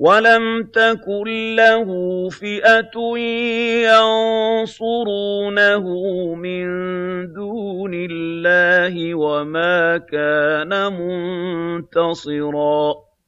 وَلَمْ تَكُن لَّهُ فِئَةٌ يَنصُرُونَهُ مِن دُونِ اللَّهِ وَمَا كَانَ مُنتَصِرًا